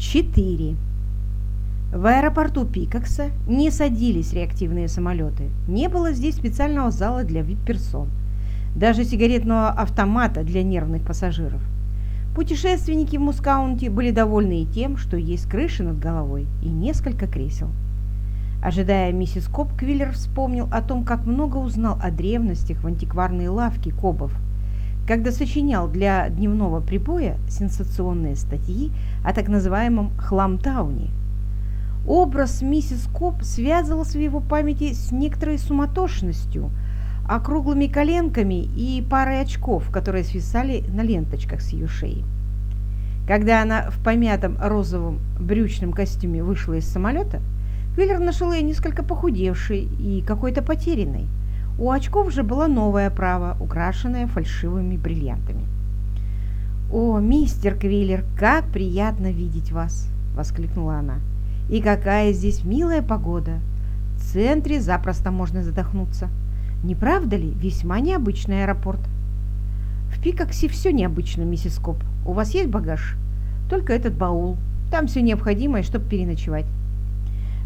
4. В аэропорту Пикакса не садились реактивные самолеты. Не было здесь специального зала для вип-персон. Даже сигаретного автомата для нервных пассажиров. Путешественники в Мускаунте были довольны и тем, что есть крыша над головой и несколько кресел. Ожидая миссис Коб, Квиллер вспомнил о том, как много узнал о древностях в антикварной лавке Кобов, когда сочинял для дневного прибоя сенсационные статьи о так называемом «хламтауне». Образ миссис Коб связывался в его памяти с некоторой суматошностью, округлыми коленками и парой очков, которые свисали на ленточках с ее шеи. Когда она в помятом розовом брючном костюме вышла из самолета, Квиллер нашел ее несколько похудевшей и какой-то потерянной. У очков же была новая оправа, украшенная фальшивыми бриллиантами. «О, мистер Квиллер, как приятно видеть вас!» – воскликнула она. «И какая здесь милая погода! В центре запросто можно задохнуться. Не правда ли? Весьма необычный аэропорт». «В Пикаксе все необычно, миссис Коп. У вас есть багаж?» «Только этот баул. Там все необходимое, чтобы переночевать».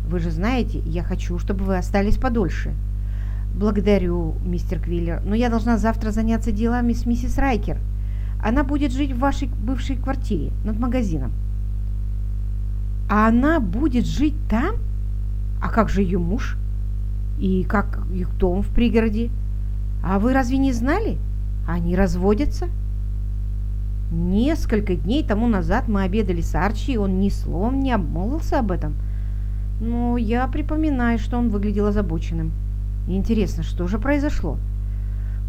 Вы же знаете, я хочу, чтобы вы остались подольше. Благодарю, мистер Квиллер, но я должна завтра заняться делами с миссис Райкер. Она будет жить в вашей бывшей квартире над магазином. А она будет жить там? А как же ее муж? И как их дом в пригороде? А вы разве не знали? Они разводятся? Несколько дней тому назад мы обедали с Арчи, и он ни словом не обмолвился об этом. Но я припоминаю, что он выглядел озабоченным. Интересно, что же произошло?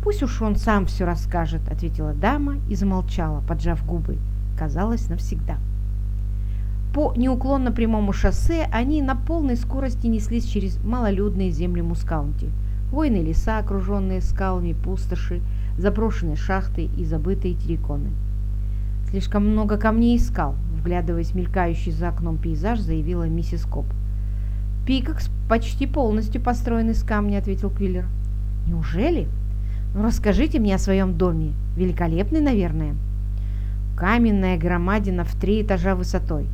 Пусть уж он сам все расскажет, ответила дама и замолчала, поджав губы. Казалось, навсегда. По неуклонно прямому шоссе они на полной скорости неслись через малолюдные земли Мускаунти. Хвойные леса, окруженные скалами, пустоши, заброшенные шахты и забытые терриконы. Слишком много камней и скал, вглядываясь в мелькающий за окном пейзаж, заявила миссис Коп. «Пикакс почти полностью построен из камня», — ответил Квиллер. «Неужели? Ну, расскажите мне о своем доме. Великолепный, наверное». Каменная громадина в три этажа высотой.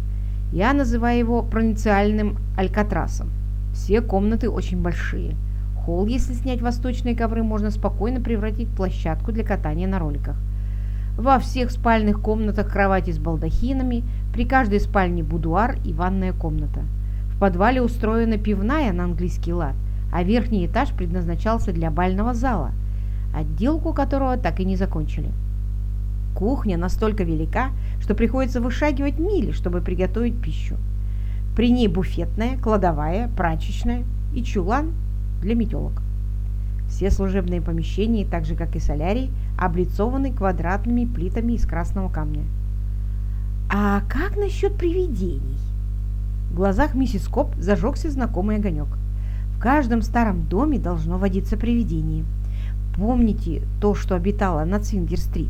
Я называю его провинциальным алькатрасом. Все комнаты очень большие. Холл, если снять восточные ковры, можно спокойно превратить в площадку для катания на роликах. Во всех спальных комнатах кровати с балдахинами, при каждой спальне будуар и ванная комната подвале устроена пивная на английский лад, а верхний этаж предназначался для бального зала, отделку которого так и не закончили. Кухня настолько велика, что приходится вышагивать мили, чтобы приготовить пищу. При ней буфетная, кладовая, прачечная и чулан для метелок. Все служебные помещения, так же как и солярий, облицованы квадратными плитами из красного камня. А как насчет привидений? В глазах миссис Коп зажегся знакомый огонек. В каждом старом доме должно водиться привидение. Помните то, что обитало на Цвингер-стрит?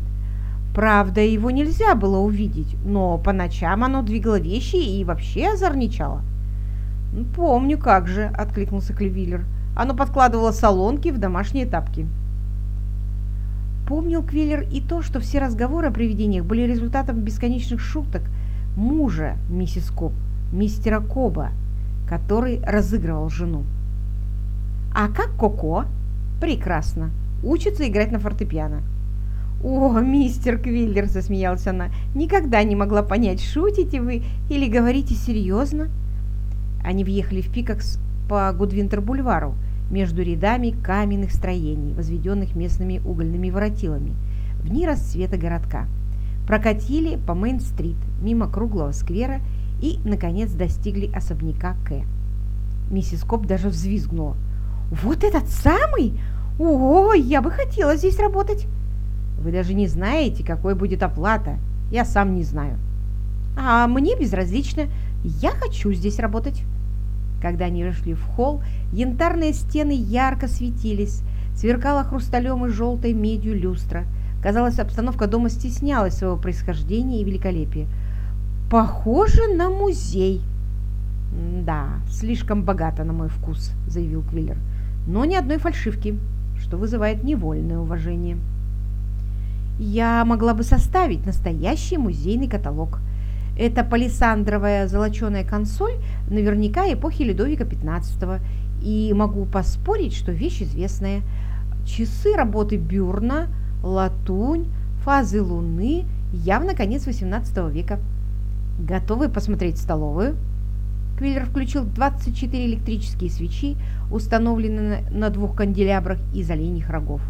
Правда, его нельзя было увидеть, но по ночам оно двигало вещи и вообще озорничало. «Ну, «Помню, как же», — откликнулся Кливиллер. «Оно подкладывало солонки в домашние тапки». Помнил Квиллер и то, что все разговоры о привидениях были результатом бесконечных шуток мужа миссис Коп мистера Коба, который разыгрывал жену. А как Коко? Прекрасно. Учится играть на фортепиано. «О, мистер Квиллер!» – засмеялась она. «Никогда не могла понять, шутите вы или говорите серьезно?» Они въехали в Пикакс по Гудвинтер-бульвару между рядами каменных строений, возведенных местными угольными воротилами, в дни расцвета городка. Прокатили по Мейн-стрит, мимо круглого сквера и, наконец, достигли особняка К. Миссис Коп даже взвизгнула. «Вот этот самый? О, я бы хотела здесь работать!» «Вы даже не знаете, какой будет оплата. Я сам не знаю». «А мне безразлично. Я хочу здесь работать». Когда они вошли в холл, янтарные стены ярко светились, сверкала хрусталем и желтой медью люстра. Казалось, обстановка дома стеснялась своего происхождения и великолепия. Похоже на музей. Да, слишком богато на мой вкус, заявил Квиллер. Но ни одной фальшивки, что вызывает невольное уважение. Я могла бы составить настоящий музейный каталог. Это палисандровая золоченая консоль наверняка эпохи Людовика XV. И могу поспорить, что вещь известная. Часы работы Бюрна, латунь, фазы Луны, явно конец XVIII века. Готовы посмотреть столовую? Квиллер включил 24 электрические свечи, установленные на двух канделябрах из оленьих рогов.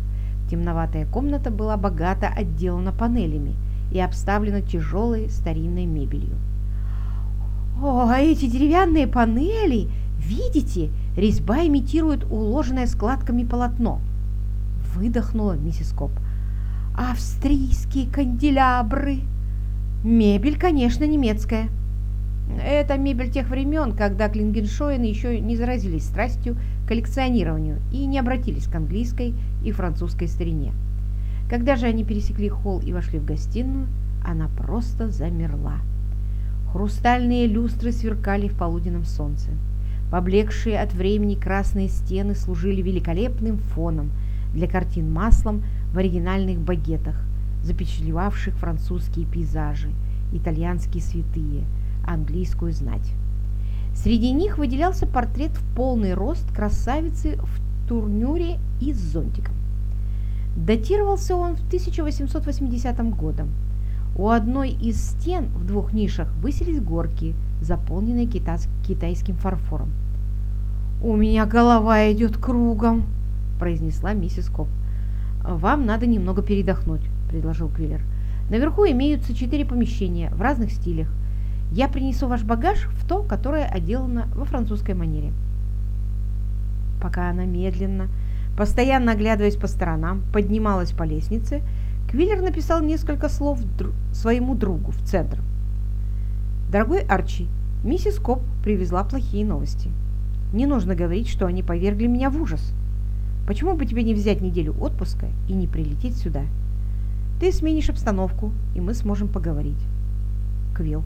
Темноватая комната была богато отделана панелями и обставлена тяжелой старинной мебелью. «О, а эти деревянные панели! Видите, резьба имитирует уложенное складками полотно!» Выдохнула миссис Коп. «Австрийские канделябры!» «Мебель, конечно, немецкая!» Это мебель тех времен, когда Клингеншоины еще не заразились страстью к коллекционированию и не обратились к английской и французской старине. Когда же они пересекли холл и вошли в гостиную, она просто замерла. Хрустальные люстры сверкали в полуденном солнце. Поблекшие от времени красные стены служили великолепным фоном для картин маслом в оригинальных багетах, запечатлевавших французские пейзажи, итальянские святые – английскую знать. Среди них выделялся портрет в полный рост красавицы в турнюре и с зонтиком. Датировался он в 1880 годом. У одной из стен в двух нишах высились горки, заполненные китайским фарфором. «У меня голова идет кругом», – произнесла миссис Коп. «Вам надо немного передохнуть», – предложил Квиллер. «Наверху имеются четыре помещения в разных стилях. Я принесу ваш багаж в то, которое отделано во французской манере. Пока она медленно, постоянно оглядываясь по сторонам, поднималась по лестнице, Квиллер написал несколько слов дру своему другу в центр. «Дорогой Арчи, миссис Коп привезла плохие новости. Не нужно говорить, что они повергли меня в ужас. Почему бы тебе не взять неделю отпуска и не прилететь сюда? Ты сменишь обстановку, и мы сможем поговорить. Квилл.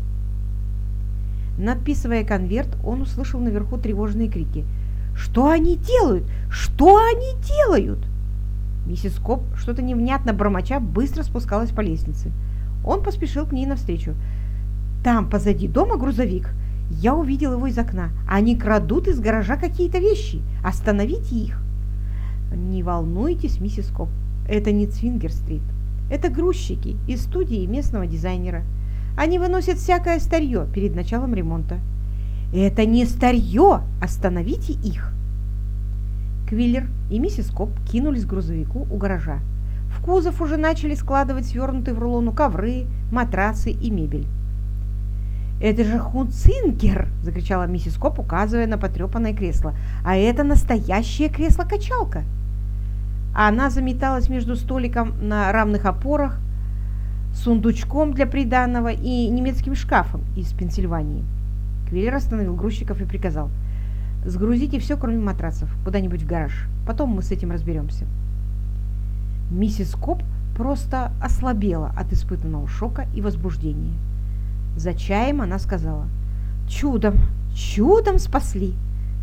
Надписывая конверт, он услышал наверху тревожные крики. «Что они делают? Что они делают?» Миссис Коп, что-то невнятно бормоча, быстро спускалась по лестнице. Он поспешил к ней навстречу. «Там, позади дома, грузовик. Я увидел его из окна. Они крадут из гаража какие-то вещи. Остановите их!» «Не волнуйтесь, миссис Коп. Это не Цвингер-стрит. Это грузчики из студии местного дизайнера. Они выносят всякое старье перед началом ремонта. Это не старье! Остановите их! Квиллер и миссис Коп кинулись к грузовику у гаража. В кузов уже начали складывать свернутые в рулоны ковры, матрасы и мебель. «Это же Хунцингер!» – закричала миссис Коп, указывая на потрепанное кресло. «А это настоящее кресло-качалка!» Она заметалась между столиком на равных опорах сундучком для приданного и немецким шкафом из Пенсильвании. Квиллер остановил грузчиков и приказал. «Сгрузите все, кроме матрацев, куда-нибудь в гараж. Потом мы с этим разберемся». Миссис Коп просто ослабела от испытанного шока и возбуждения. За чаем она сказала. «Чудом, чудом спасли!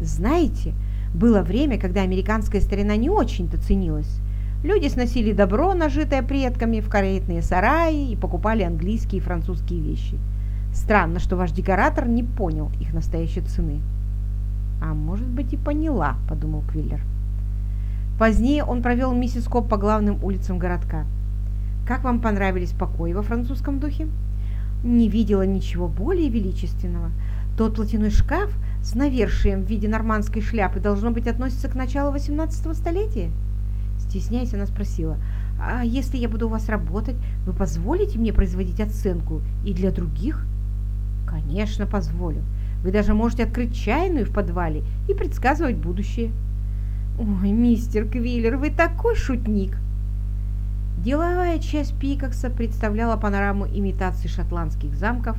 Знаете, было время, когда американская старина не очень-то ценилась. Люди сносили добро, нажитое предками, в каретные сараи и покупали английские и французские вещи. Странно, что ваш декоратор не понял их настоящей цены. А может быть и поняла, подумал Квиллер. Позднее он провел миссис Коп по главным улицам городка. Как вам понравились покои во французском духе? Не видела ничего более величественного. Тот платяной шкаф с навершием в виде нормандской шляпы должно быть относится к началу 18 столетия. Стесняясь, она спросила, «А если я буду у вас работать, вы позволите мне производить оценку и для других?» «Конечно, позволю. Вы даже можете открыть чайную в подвале и предсказывать будущее». «Ой, мистер Квиллер, вы такой шутник!» Деловая часть Пикакса представляла панораму имитаций шотландских замков,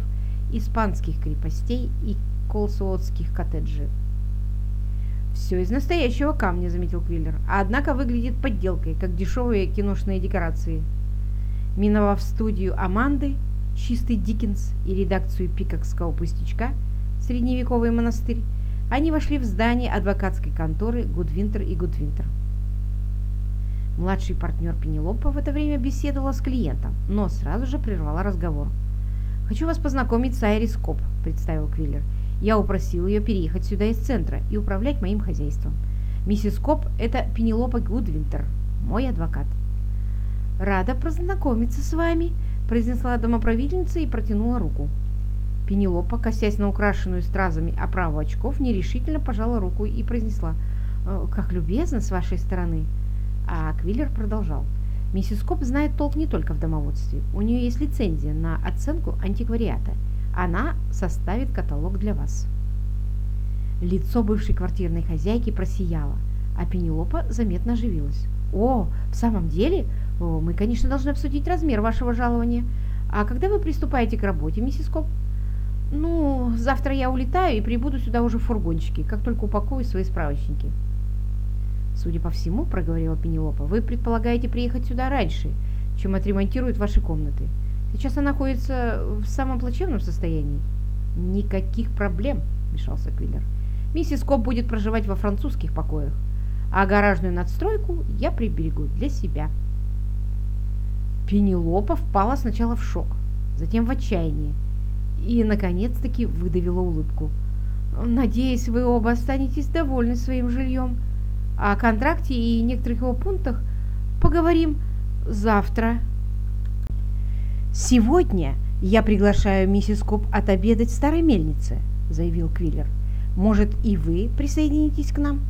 испанских крепостей и колсуотских коттеджей. «Все из настоящего камня», — заметил Квиллер, «а однако выглядит подделкой, как дешевые киношные декорации». Миновав студию Аманды, чистый Диккенс и редакцию пикокского пустячка, средневековый монастырь, они вошли в здание адвокатской конторы Гудвинтер и Гудвинтер. Младший партнер Пенелопа в это время беседовала с клиентом, но сразу же прервала разговор. «Хочу вас познакомить с Айрис Коп», – представил Квиллер. «Я упросил ее переехать сюда из центра и управлять моим хозяйством. Миссис Коп – это Пенелопа Гудвинтер, мой адвокат». «Рада познакомиться с вами», – произнесла домоправительница и протянула руку. Пенелопа, косясь на украшенную стразами оправу очков, нерешительно пожала руку и произнесла «Э, «Как любезно с вашей стороны». А Квиллер продолжал. «Миссис Коп знает толк не только в домоводстве. У нее есть лицензия на оценку антиквариата. Она составит каталог для вас». Лицо бывшей квартирной хозяйки просияло, а Пенелопа заметно оживилась. «О, в самом деле? О, мы, конечно, должны обсудить размер вашего жалования. А когда вы приступаете к работе, миссис Коп?» «Ну, завтра я улетаю и прибуду сюда уже в фургончике, как только упакую свои справочники». «Судя по всему, — проговорила Пенелопа, — вы предполагаете приехать сюда раньше, чем отремонтируют ваши комнаты. Сейчас она находится в самом плачевном состоянии». «Никаких проблем», — мешался Квиллер. «Миссис Коп будет проживать во французских покоях, а гаражную надстройку я приберегу для себя». Пенелопа впала сначала в шок, затем в отчаяние и, наконец-таки, выдавила улыбку. «Надеюсь, вы оба останетесь довольны своим жильем», о контракте и некоторых его пунктах поговорим завтра. Сегодня я приглашаю миссис Коп отобедать в старой мельнице, заявил Квиллер. Может, и вы присоединитесь к нам?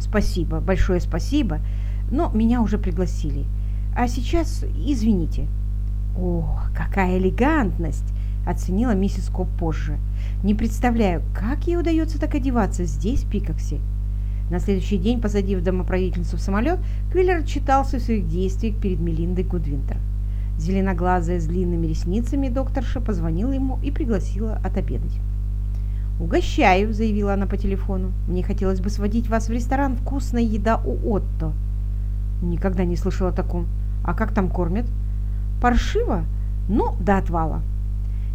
Спасибо, большое спасибо, но меня уже пригласили. А сейчас извините. О, какая элегантность! оценила миссис Коп позже. Не представляю, как ей удается так одеваться здесь, в Пикоксе. На следующий день, посадив домоправительницу в самолет, Квиллер читался в своих действиях перед Мелиндой Гудвинтер. Зеленоглазая с длинными ресницами докторша позвонила ему и пригласила отобедать. «Угощаю», — заявила она по телефону. «Мне хотелось бы сводить вас в ресторан «Вкусная еда у Отто». Никогда не слышала о таком. А как там кормят? Паршиво? Ну, до отвала.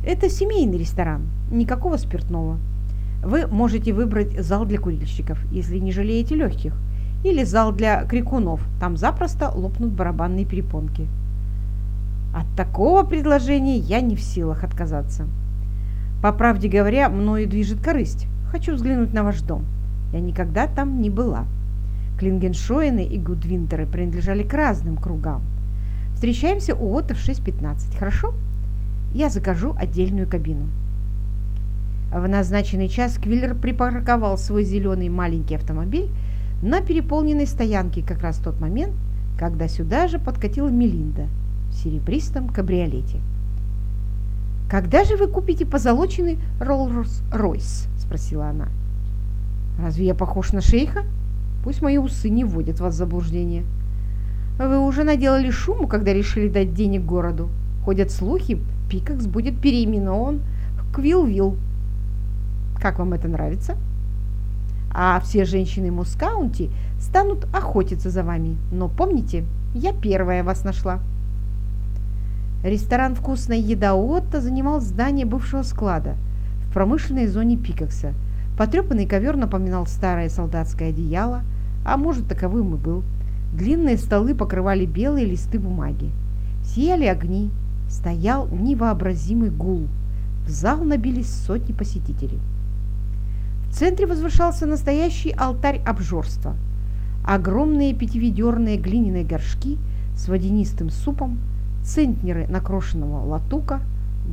Это семейный ресторан, никакого спиртного. Вы можете выбрать зал для курильщиков, если не жалеете легких, или зал для крикунов, там запросто лопнут барабанные перепонки. От такого предложения я не в силах отказаться. По правде говоря, мною движет корысть. Хочу взглянуть на ваш дом. Я никогда там не была. Клингеншоины и Гудвинтеры принадлежали к разным кругам. Встречаемся у Отто в 6.15, хорошо? Я закажу отдельную кабину. В назначенный час Квиллер припарковал свой зеленый маленький автомобиль на переполненной стоянке как раз в тот момент, когда сюда же подкатила Мелинда серебристом кабриолете. «Когда же вы купите позолоченный Роллс-Ройс?» – спросила она. «Разве я похож на шейха? Пусть мои усы не вводят вас в заблуждение. Вы уже наделали шуму, когда решили дать денег городу. Ходят слухи, Пикакс будет переименован в Квилвилл. Как вам это нравится? А все женщины Мускаунти станут охотиться за вами. Но помните, я первая вас нашла. Ресторан «Вкусная еда» Отто занимал здание бывшего склада в промышленной зоне Пикакса. Потрепанный ковер напоминал старое солдатское одеяло, а может таковым и был. Длинные столы покрывали белые листы бумаги. Сияли огни, стоял невообразимый гул. В зал набились сотни посетителей. В центре возвышался настоящий алтарь обжорства. Огромные пятиведерные глиняные горшки с водянистым супом, центнеры накрошенного латука,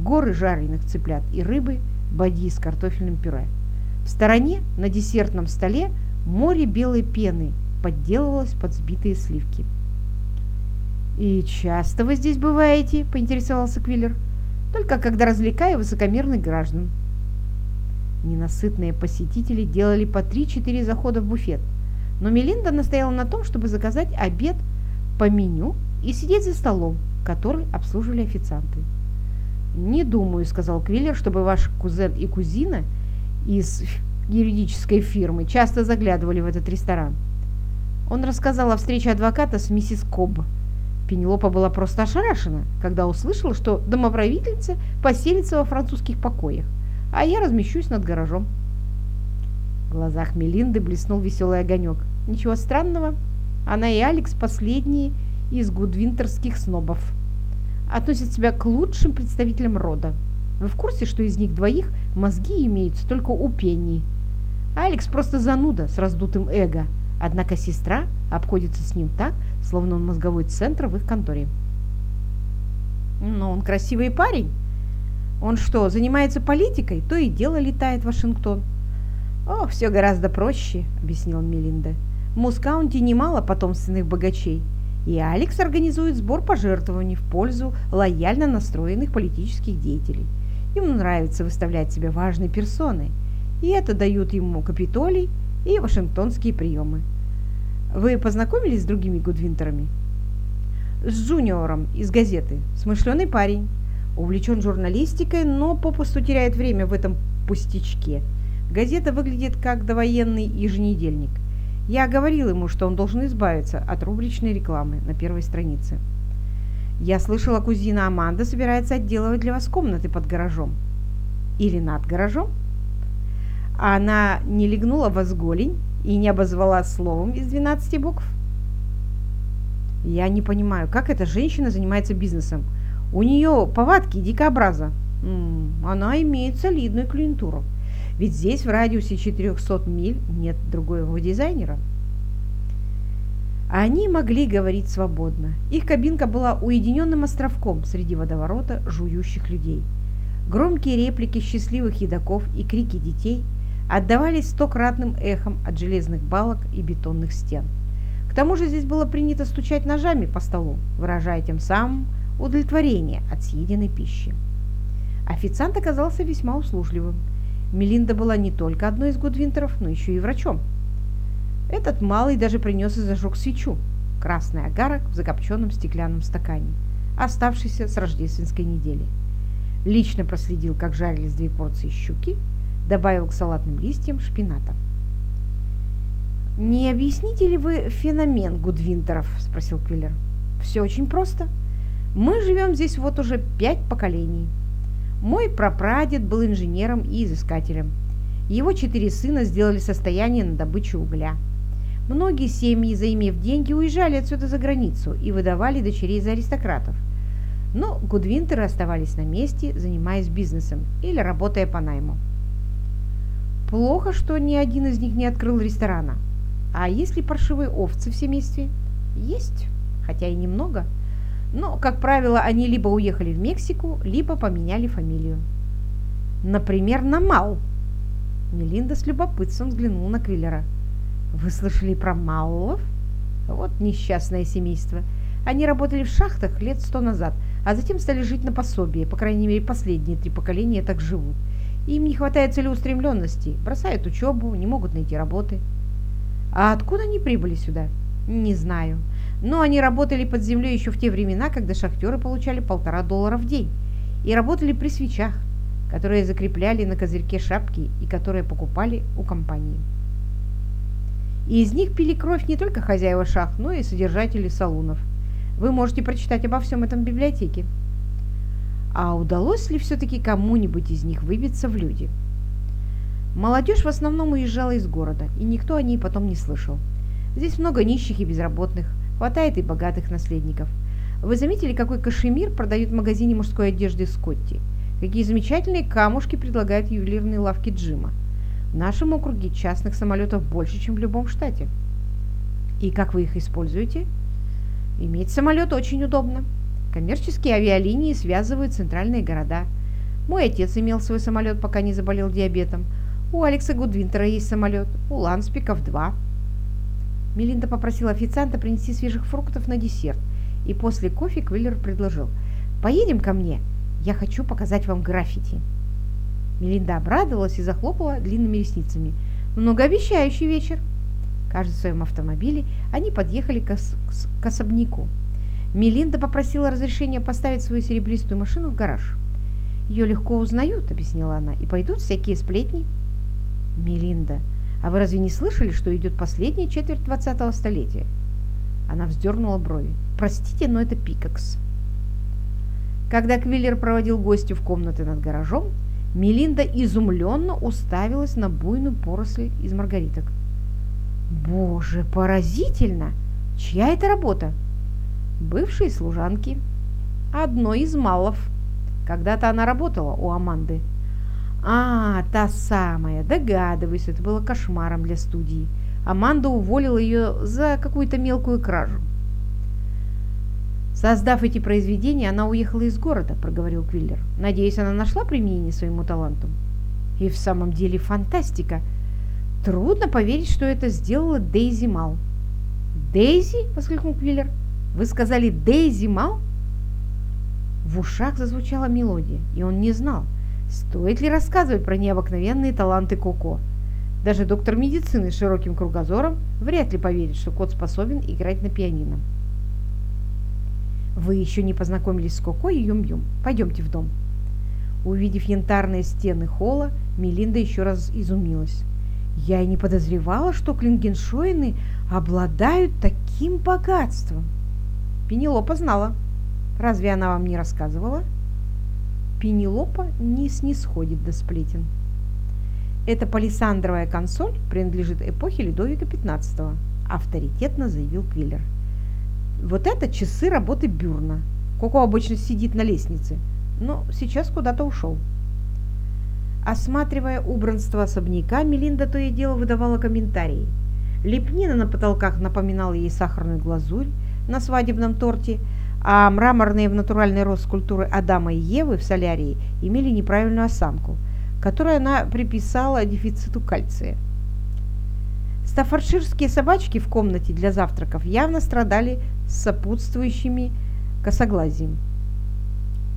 горы жареных цыплят и рыбы, бадьи с картофельным пюре. В стороне на десертном столе море белой пены подделывалось под сбитые сливки. «И часто вы здесь бываете?» – поинтересовался Квиллер. «Только когда развлекаю высокомерных граждан». Ненасытные посетители делали по 3-4 захода в буфет, но Мелинда настояла на том, чтобы заказать обед по меню и сидеть за столом, который обслуживали официанты. «Не думаю», — сказал Квиллер, «чтобы ваш кузен и кузина из юридической фирмы часто заглядывали в этот ресторан». Он рассказал о встрече адвоката с миссис Кобб. Пенелопа была просто ошарашена, когда услышала, что домоправительница поселится во французских покоях а я размещусь над гаражом. В глазах Мелинды блеснул веселый огонек. Ничего странного, она и Алекс последние из гудвинтерских снобов. Относят себя к лучшим представителям рода. Вы в курсе, что из них двоих мозги имеются только у Пенни? Алекс просто зануда с раздутым эго, однако сестра обходится с ним так, словно он мозговой центр в их конторе. Но он красивый парень. Он что, занимается политикой? То и дело летает в Вашингтон. О, все гораздо проще, объяснила Мелинда. В Мускаунте немало потомственных богачей, и Алекс организует сбор пожертвований в пользу лояльно настроенных политических деятелей. Ему нравится выставлять себя важной персоной, и это дают ему Капитолий и Вашингтонские приемы. Вы познакомились с другими Гудвинтерами? С Джуниором из газеты. Смышленый парень. Увлечен журналистикой, но попусту теряет время в этом пустячке. Газета выглядит как довоенный еженедельник. Я говорил ему, что он должен избавиться от рубричной рекламы на первой странице. Я слышала, кузина Аманда собирается отделывать для вас комнаты под гаражом. Или над гаражом? Она не легнула вас голень и не обозвала словом из 12 букв? Я не понимаю, как эта женщина занимается бизнесом. У нее повадки дикообраза. Она имеет солидную клиентуру. Ведь здесь в радиусе 400 миль нет другого дизайнера. Они могли говорить свободно. Их кабинка была уединенным островком среди водоворота жующих людей. Громкие реплики счастливых едоков и крики детей отдавались стократным эхом от железных балок и бетонных стен. К тому же здесь было принято стучать ножами по столу, выражая тем самым удовлетворение от съеденной пищи. Официант оказался весьма услужливым. Мелинда была не только одной из Гудвинтеров, но еще и врачом. Этот малый даже принес и зажег свечу, красный агарок в закопченном стеклянном стакане, оставшийся с рождественской недели. Лично проследил, как жарились две порции щуки, добавил к салатным листьям шпината. «Не объясните ли вы феномен Гудвинтеров?» – спросил Квиллер. «Все очень просто. Мы живем здесь вот уже пять поколений. Мой прапрадед был инженером и изыскателем. Его четыре сына сделали состояние на добычу угля – Многие семьи, заимев деньги, уезжали отсюда за границу и выдавали дочерей за аристократов. Но Гудвинтеры оставались на месте, занимаясь бизнесом или работая по найму. Плохо, что ни один из них не открыл ресторана. А есть ли паршивые овцы в семействе? Есть, хотя и немного. Но, как правило, они либо уехали в Мексику, либо поменяли фамилию. Например, на Мал. Мелинда с любопытством взглянула на Квиллера – вы слышали про Маллов? Вот несчастное семейство. Они работали в шахтах лет сто назад, а затем стали жить на пособие. По крайней мере, последние три поколения так живут. Им не хватает целеустремленности, бросают учебу, не могут найти работы. А откуда они прибыли сюда? Не знаю. Но они работали под землей еще в те времена, когда шахтеры получали полтора доллара в день. И работали при свечах, которые закрепляли на козырьке шапки и которые покупали у компании и из них пили кровь не только хозяева шахт, но и содержатели салунов. Вы можете прочитать обо всем этом в библиотеке. А удалось ли все-таки кому-нибудь из них выбиться в люди? Молодежь в основном уезжала из города, и никто о ней потом не слышал. Здесь много нищих и безработных, хватает и богатых наследников. Вы заметили, какой кашемир продают в магазине мужской одежды Скотти? Какие замечательные камушки предлагают ювелирные лавки Джима? В нашем округе частных самолетов больше, чем в любом штате. И как вы их используете? Иметь самолет очень удобно. Коммерческие авиалинии связывают центральные города. Мой отец имел свой самолет, пока не заболел диабетом. У Алекса Гудвинтера есть самолет, у Ланспиков два. Мелинда попросила официанта принести свежих фруктов на десерт, и после кофе Квиллер предложил «Поедем ко мне, я хочу показать вам граффити». Мелинда обрадовалась и захлопала длинными ресницами. «Многообещающий вечер!» Каждый в своем автомобиле они подъехали к, к особняку. Мелинда попросила разрешения поставить свою серебристую машину в гараж. «Ее легко узнают», — объяснила она, — «и пойдут всякие сплетни». «Мелинда, а вы разве не слышали, что идет последняя четверть двадцатого столетия?» Она вздернула брови. «Простите, но это Пикакс». Когда Квиллер проводил гостю в комнаты над гаражом, Мелинда изумленно уставилась на буйную поросль из маргариток. «Боже, поразительно! Чья это работа?» «Бывшие служанки. Одной из малов. Когда-то она работала у Аманды. А, та самая, догадываюсь, это было кошмаром для студии. Аманда уволила ее за какую-то мелкую кражу. Создав эти произведения, она уехала из города, проговорил Квиллер. Надеюсь, она нашла применение своему таланту. И в самом деле фантастика. Трудно поверить, что это сделала Дейзи Мал. «Дейзи?» – воскликнул Квиллер. «Вы сказали Дейзи Мал?» В ушах зазвучала мелодия, и он не знал, стоит ли рассказывать про необыкновенные таланты Коко. Даже доктор медицины с широким кругозором вряд ли поверит, что кот способен играть на пианино. «Вы еще не познакомились с Коко и Юм-Юм. Пойдемте в дом». Увидев янтарные стены холла, Мелинда еще раз изумилась. «Я и не подозревала, что клингеншоины обладают таким богатством». Пенелопа знала. Разве она вам не рассказывала? Пенелопа не снисходит до сплетен. Эта палисандровая консоль принадлежит эпохе Людовика XV, авторитетно заявил Квиллер. Вот это часы работы Бюрна. Коко обычно сидит на лестнице, но сейчас куда-то ушел. Осматривая убранство особняка, Мелинда то и дело выдавала комментарии. Лепнина на потолках напоминала ей сахарную глазурь на свадебном торте, а мраморные в натуральный рост скульптуры Адама и Евы в солярии имели неправильную осанку, которую она приписала дефициту кальция. Стаффордширские собачки в комнате для завтраков явно страдали сопутствующими косоглазием.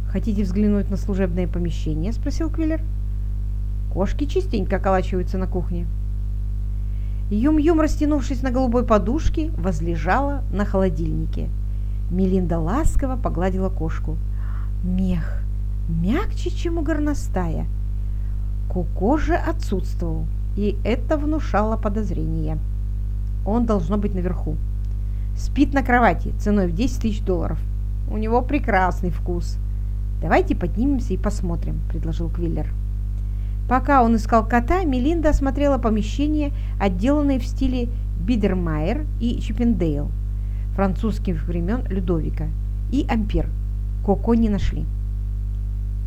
«Хотите взглянуть на служебное помещение?» – спросил Квиллер. «Кошки частенько околачиваются на кухне». Юм-Юм, растянувшись на голубой подушке, возлежала на холодильнике – Мелинда ласково погладила кошку. Мех мягче, чем у горностая. Куко же отсутствовал, и это внушало подозрение. Он должно быть наверху. Спит на кровати ценой в 10 тысяч долларов. У него прекрасный вкус. Давайте поднимемся и посмотрим, предложил Квиллер. Пока он искал кота, Мелинда осмотрела помещение, отделанное в стиле Бидермайер и Чиппендейл французских времен Людовика, и Ампер. Коко не нашли.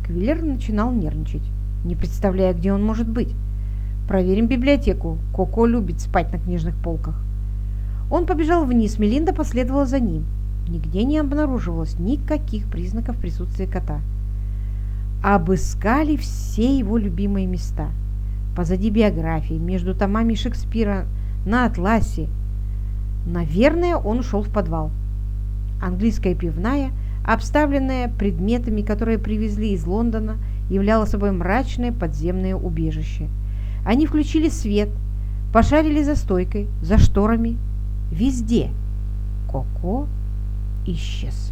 Квиллер начинал нервничать, не представляя, где он может быть. Проверим библиотеку. Коко любит спать на книжных полках. Он побежал вниз, Мелинда последовала за ним. Нигде не обнаруживалось никаких признаков присутствия кота. Обыскали все его любимые места. Позади биографии, между томами Шекспира, на атласе, Наверное, он ушел в подвал. Английская пивная, обставленная предметами, которые привезли из Лондона, являла собой мрачное подземное убежище. Они включили свет, пошарили за стойкой, за шторами, везде. Коко исчез.